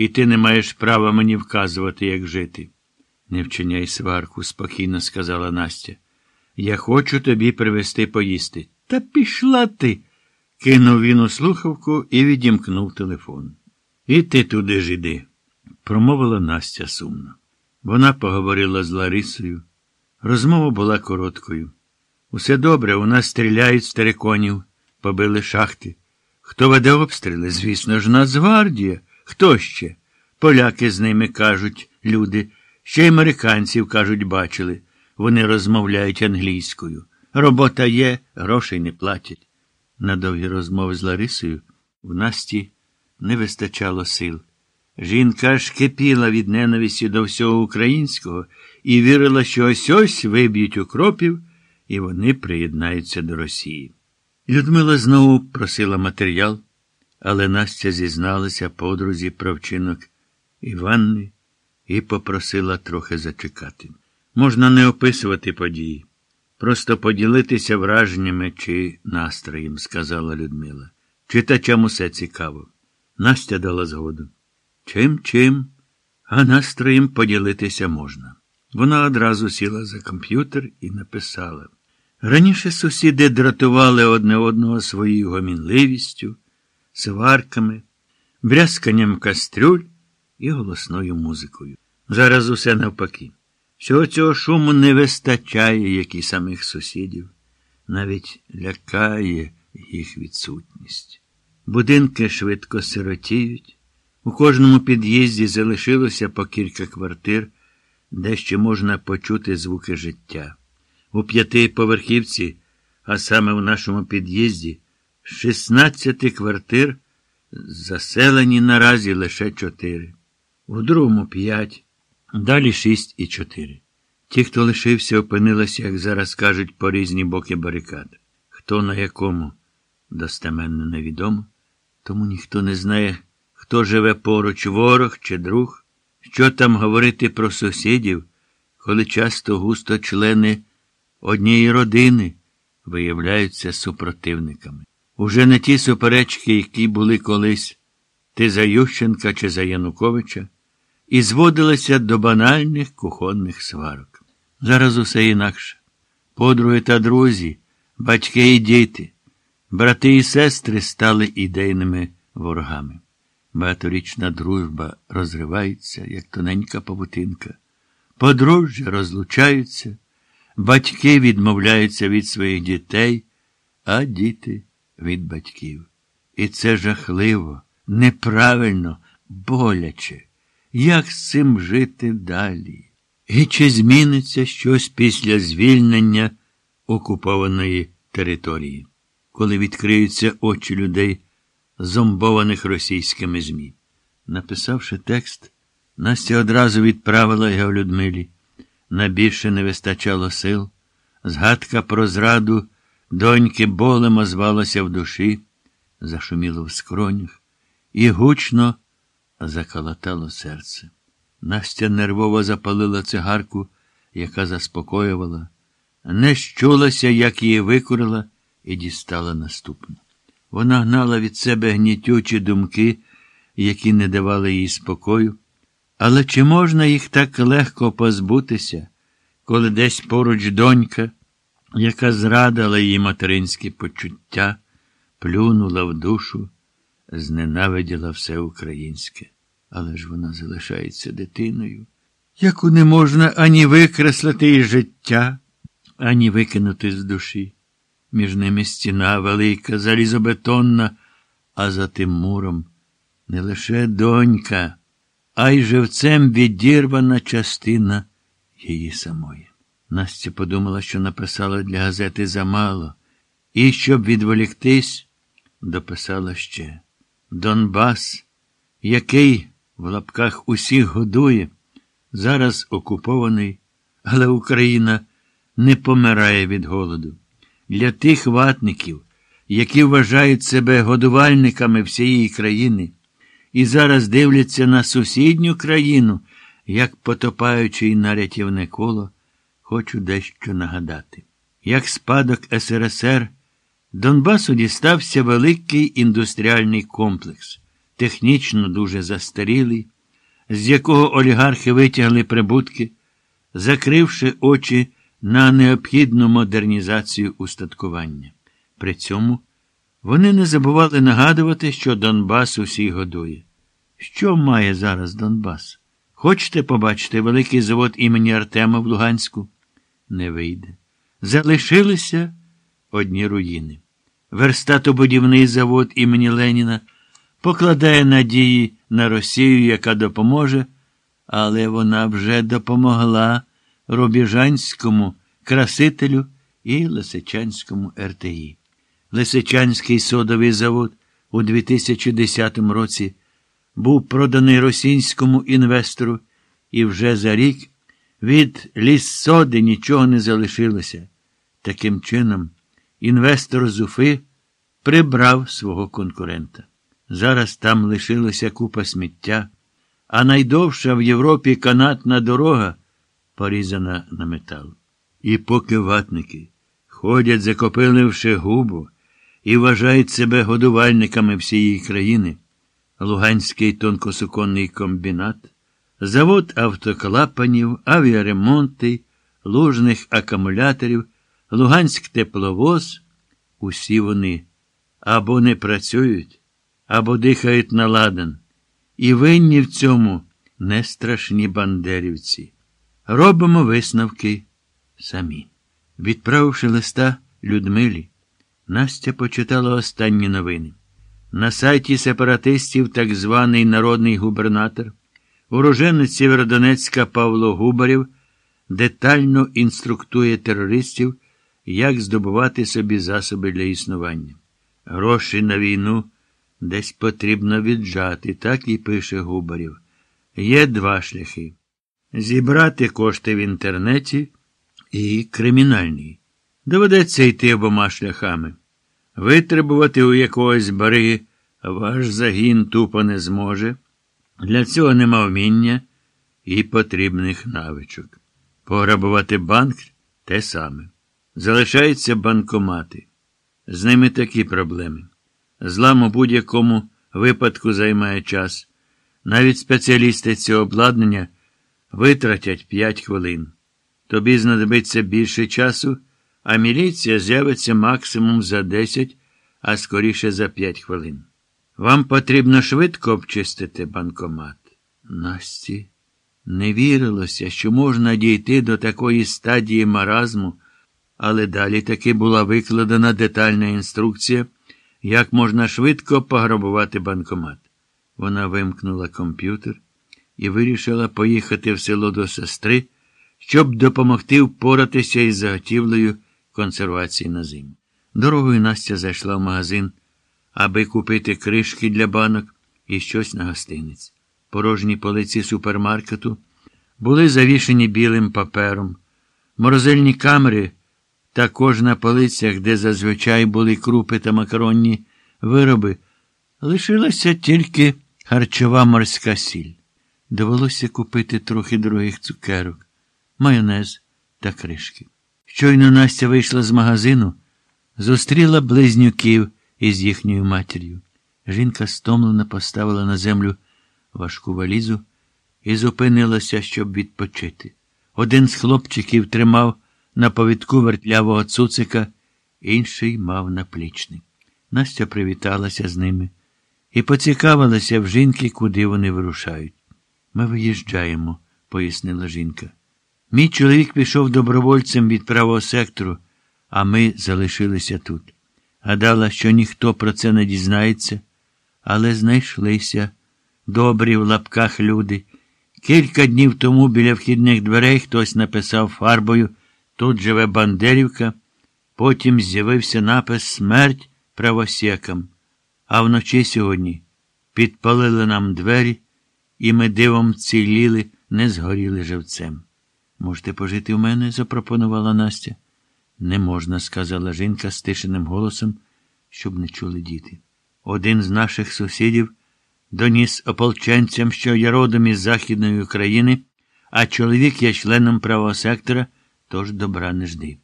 і ти не маєш права мені вказувати, як жити. Не вчиняй сварку, спокійно сказала Настя. Я хочу тобі привезти поїсти. Та пішла ти. кинув він у слухавку і відімкнув телефон. І ти туди ж іди, промовила Настя сумно. Вона поговорила з Ларисою. Розмова була короткою. Усе добре, у нас стріляють з териконів, побили шахти. Хто веде обстріли? Звісно ж, Нацгвардія. Хто ще? Поляки з ними кажуть, люди, ще й американців, кажуть, бачили. Вони розмовляють англійською. Робота є, грошей не платять. На довгі розмови з Ларисою в Насті не вистачало сил. Жінка аж кипіла від ненависті до всього українського і вірила, що ось ось виб'ють укропів, і вони приєднаються до Росії. Людмила знову просила матеріал, але Настя зізналася подрузі про вчинок Іванни і попросила трохи зачекати. Можна не описувати події, просто поділитися враженнями чи настроєм, сказала Людмила. Читачам усе цікаво. Настя дала згоду. Чим, чим, а настроєм поділитися можна. Вона одразу сіла за комп'ютер і написала. Раніше сусіди дратували одне одного своєю гомінливістю, сварками, брязканням кастрюль і голосною музикою. Зараз усе навпаки. Всього цього шуму не вистачає, як і самих сусідів, навіть лякає їх відсутність. Будинки швидко сиротіють. У кожному під'їзді залишилося по кілька квартир, де ще можна почути звуки життя. У п'ятиповерхівці, а саме в нашому під'їзді, 16 квартир заселені наразі лише чотири. У другому п'ять, далі шість і чотири. Ті, хто лишився, опинилися, як зараз кажуть, по різні боки барикад. Хто на якому достеменно невідомо, тому ніхто не знає, хто живе поруч, ворог чи друг, що там говорити про сусідів, коли часто густо члени однієї родини виявляються супротивниками. Уже не ті суперечки, які були колись ти за Ющенка чи за Януковича, і зводилися до банальних кухонних сварок. Зараз усе інакше. Подруги та друзі, батьки і діти, брати і сестри стали ідейними ворогами. Багаторічна дружба розривається, як тоненька павутинка. Подружжя розлучаються, батьки відмовляються від своїх дітей, а діти від батьків. І це жахливо, неправильно, боляче. Як з цим жити далі? І чи зміниться щось після звільнення окупованої території, коли відкриються очі людей, зомбованих російськими ЗМІ? Написавши текст, Настя одразу відправила його Людмилі. На більше не вистачало сил. Згадка про зраду доньки болем озвалася в душі, зашуміло в скронях, і гучно заколотало серце. Настя нервово запалила цигарку, яка заспокоювала, не щулася, як її викурила, і дістала наступну. Вона гнала від себе гнітючі думки, які не давали їй спокою. Але чи можна їх так легко позбутися, коли десь поруч донька, яка зрадила її материнські почуття, плюнула в душу, зненавиділа все українське, але ж вона залишається дитиною, яку не можна ані викреслити із життя, ані викинути з душі. Між ними стіна велика, залізобетонна, а за тим муром не лише донька а й живцем відірвана частина її самої. Настя подумала, що написала для газети замало, і, щоб відволіктись, дописала ще Донбас, який в лапках усіх годує, зараз окупований, але Україна не помирає від голоду. Для тих ватників, які вважають себе годувальниками всієї країни і зараз дивляться на сусідню країну, як потопаючи на рятівне коло, хочу дещо нагадати. Як спадок СРСР, Донбасу дістався великий індустріальний комплекс. технічно дуже застарілий, з якого олігархи витягли прибутки, закривши очі на необхідну модернізацію устаткування. При цьому вони не забували нагадувати, що Донбас усіх годує. Що має зараз Донбас? Хочете побачити великий завод імені Артема в Луганську? Не вийде. Залишилися одні руїни. Верстатобудівний завод імені Леніна покладає надії на Росію, яка допоможе, але вона вже допомогла Робіжанському красителю і Лисичанському РТІ. Лисичанський содовий завод у 2010 році був проданий російському інвестору, і вже за рік від ліссоди нічого не залишилося. Таким чином, інвестор з Уфи прибрав свого конкурента. Зараз там лишилася купа сміття, а найдовша в Європі канатна дорога порізана на метал. І поки ватники ходять, закопиливши губу, і вважають себе годувальниками всієї країни, Луганський тонкосуконний комбінат, завод автоклапанів, авіаремонти, лужних акумуляторів, Луганськ тепловоз, усі вони або не працюють, або дихають на ладан. І винні в цьому не страшні бандерівці. Робимо висновки самі. Відправивши листа Людмилі, Настя почитала останні новини. На сайті сепаратистів так званий народний губернатор, уроженець Сєвєродонецька Павло Губарєв детально інструктує терористів, як здобувати собі засоби для існування. Гроші на війну десь потрібно віджати, так і пише Губарєв. Є два шляхи: зібрати кошти в інтернеті і кримінальні. Доведеться йти обома шляхами. Витребувати у якогось бари ваш загін тупо не зможе. Для цього нема вміння і потрібних навичок. Пограбувати банк те саме. Залишаються банкомати. З ними такі проблеми. Злам у будь-якому випадку займає час. Навіть спеціалісти цього обладнання витратять 5 хвилин. Тобі знадобиться більше часу, а міліція з'явиться максимум за 10, а скоріше за 5 хвилин. Вам потрібно швидко обчистити банкомат. Насті не вірилося, що можна дійти до такої стадії маразму, але далі таки була викладена детальна інструкція, як можна швидко пограбувати банкомат. Вона вимкнула комп'ютер і вирішила поїхати в село до сестри, щоб допомогти впоратися із заготівлею консервації на зиму. Дорогою Настя зайшла в магазин, аби купити кришки для банок і щось на гостиниць. Порожні полиці супермаркету були завішені білим папером, морозильні камери також на полицях, де зазвичай були крупи та макаронні вироби, лишилася тільки харчова морська сіль. Довелося купити трохи других цукерок, майонез та кришки. Щойно Настя вийшла з магазину, зустріла близнюків із їхньою матір'ю. Жінка стомлено поставила на землю важку валізу і зупинилася, щоб відпочити. Один з хлопчиків тримав на повідку вертлявого цуцика, інший мав наплічник. Настя привіталася з ними і поцікавилася в жінки, куди вони вирушають. Ми виїжджаємо, пояснила жінка. Мій чоловік пішов добровольцем від правого сектору, а ми залишилися тут. Гадала, що ніхто про це не дізнається, але знайшлися добрі в лапках люди. Кілька днів тому біля вхідних дверей хтось написав фарбою Тут живе Бандерівка, потім з'явився напис Смерть правосекам. А вночі сьогодні підпалили нам двері, і ми дивом ціліли, не згоріли живцем. Можете пожити в мене? запропонувала Настя. Не можна, сказала жінка стишеним голосом, щоб не чули діти. Один з наших сусідів доніс ополченцям, що я родом із Західної України, а чоловік є членом правого сектора, тож добра не жди.